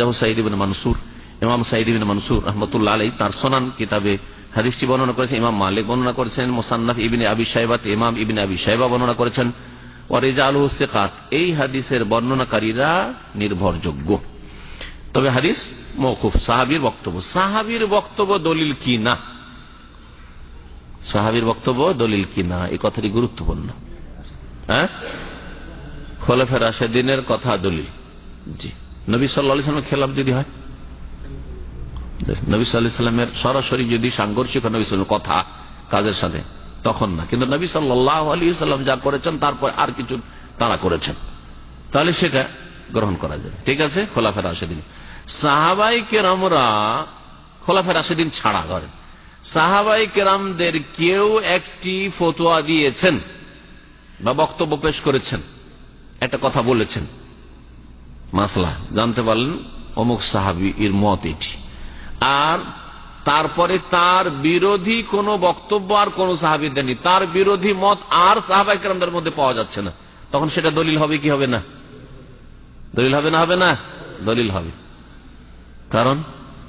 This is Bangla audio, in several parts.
যেমন সাইদিবিন মানসুর, ইমাম সাইদিবিন মানসুর রহমতুল্লাহ আলাই তার সোনান কিতাবে হাদিসটি বর্ণনা করেছেন, ইমাম মালিক বর্ণনা করেছেন, মোসান্নাফ ইবিন আবি সাহেবাত ইমাম ইবিন আবি সাহেবা বর্ণনা করেছেন। ওয়ারিজা আলু সেকাত, এই হাদিসের বর্ণনাকারীরা নির্ভরযোগ্য। তবে হাদিস মৌকুফ সাহাবির বক্তব্য। সাহাবির বক্তব্য দলিল কি না? সাহাবির বক্তব্য দলিল কি না? এই কথাটি গুরুত্বপূর্ণ। হ্যাঁ? খোলাফের দিনের কথা দলিল। জি। নবী সাল্লা খেলাফ যদি হয়? নবী সাল্লাহ সাল্লামের সরাসরি যদি সাংঘর্ষিক নবী কথা, কাজের সাথে, তখন না। কিন্তু নবী সাল্লাহ আলী সাল্লাম যা করেছেন, তারপর আর কিছু তারা করেছেন। তাহলে সেটা গ্রহণ করা যাবে। ঠিক আছে? খোলাফের আশেদিন সাহাবাই কেরামরা খোলাফের আশেদিন ছাড়া করেন সাহাবাই কেরামদের কেউ একটি ফতোয়া দিয়েছেন বা বক্তব্য পেশ করেছেন। একটা কথা বলেছেন। মাসলা, জানতে পারলেন? অমুক সাহাবি, এর মত এটি। আর তারপরে তার বিরোধী কোন বক্তব্য আর কোন সাহাবি দেননি। তার বিরোধী মত আর সাহাবাইকরামদের মধ্যে পাওয়া যাচ্ছে না। তখন সেটা দলিল হবে কি হবে না? দলিল হবে না হবে না? দলিল হবে। কারণ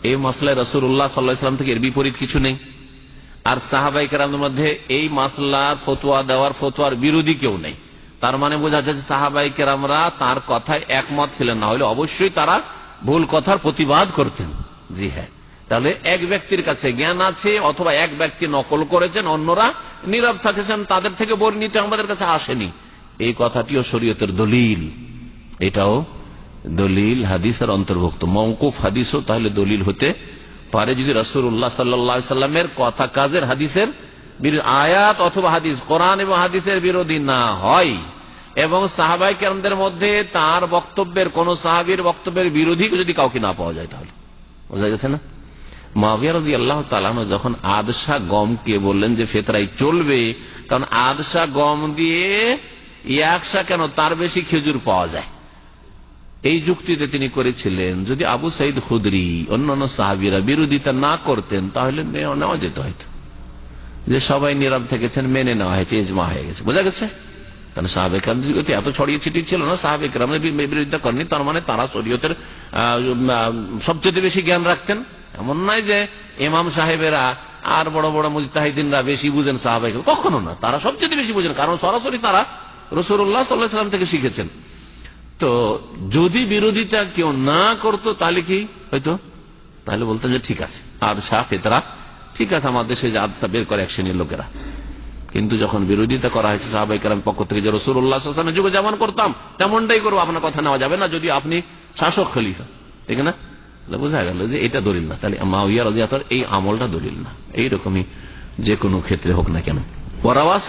এই মশলায় রসুল উল্লাহ সাল্লাহাম থেকে এর বিপরীত কিছু নেই। আর সাহাবাইকরামদের মধ্যে এই মাসলার ফতুয়া দেওয়ার ফতুয়ার বিরোধী কেউ নেই। তার মানে বোঝা যাচ্ছে সাহাবাই কেরামরা তার কথায় একমত ছিলেন না হলে অবশ্যই তারা ভুল কথার প্রতিবাদ করতেন। জি হ্যাঁ। তাহলে এক ব্যক্তির কাছে জ্ঞান আছে অথবা এক ব্যক্তি নকল করেছেন, অন্যরা নীরব থাকেছেন, তাদের থেকে বর্ণিত আমাদের কাছে আসেনি। এই কথাটিও শরীয়তের দলিল। এটাও দলিল, হাদিসের অন্তর্ভুক্ত। মৌকুফ হাদিসও তাহলে দলিল হতে পারে যদি রসুল্লাহ সাল্লা সাল্লামের কথা কাজের হাদিসের আয়াত অথবা হাদিস, কোরআন এবং হাদিসের বিরোধী না হয়। এবং সাহাবাই কেরামদের মধ্যে তার বক্তব্যের, কোন সাহাবির বক্তব্যের বিরোধী যদি কাউকে না পাওয়া যায় তাহলে। বোঝা গেছে না? রাজি আল্লাহ তালানো যখন আদশা গমকে বললেন যে ফেতরাই চলবে কারণ আদশা গম দিয়ে একশা কেন তার বেশি খেজুর পাওয়া যায়? এই যুক্তিতে তিনি করেছিলেন, যদি আবু সাইদ খুদরি অন্যান্য সাহাবিরা বিরোধিতা না করতেন, তাহলে নেওয়া যেত হয়তো। যে সবাই নীরব থেকেছেন, মেনে নেওয়া হয়েছে এজমা হয়ে গেছে। বোঝা গেছে? কারণ সাহাবেক এত ছড়িয়ে ছিটিয়ে ছিল না, সাহাবেক বিরোধিতা করেনি তার মানে তারা শরীয়তের সবচেয়ে বেশি জ্ঞান রাখতেন। এমন নয় যে ইমাম সাহেবেরা আর বড় বড় মুজতাহিদিনরা বেশি বুঝেন সাহাবাই কখনো না, তারা সবচেয়ে বেশি বুঝেন, কারণ সরাসরি তারা রসুল্লাহ সাল্লাহাম থেকে শিখেছেন। তো যদি বিরোধিতা কেউ না করতো, তাহলে কি হয়তো তাহলে বলতেন যে ঠিক আছে, আর শাহ ফেতরা ঠিক আছে, আমার দেশে যে আদসা বের করে এক শ্রেণির লোকেরা। কিন্তু যখন বিরোধিতা করা হয়েছে সাহাবাইকার পক্ষ থেকে যে রসুল্লাহামের যুগে যেমন করতাম, তেমনটাই করব, আপনার কথা নেওয়া যাবে না, যদি আপনি শাসক খলিফা। ঠিক না? বোঝা গেল যে এটা দলিল না। তাহলে মাউিয়া রাজিয়াতর এই আমলটা দলিল না। এইরকমই যে কোনো ক্ষেত্রে হোক না কেন। ওরাওয়া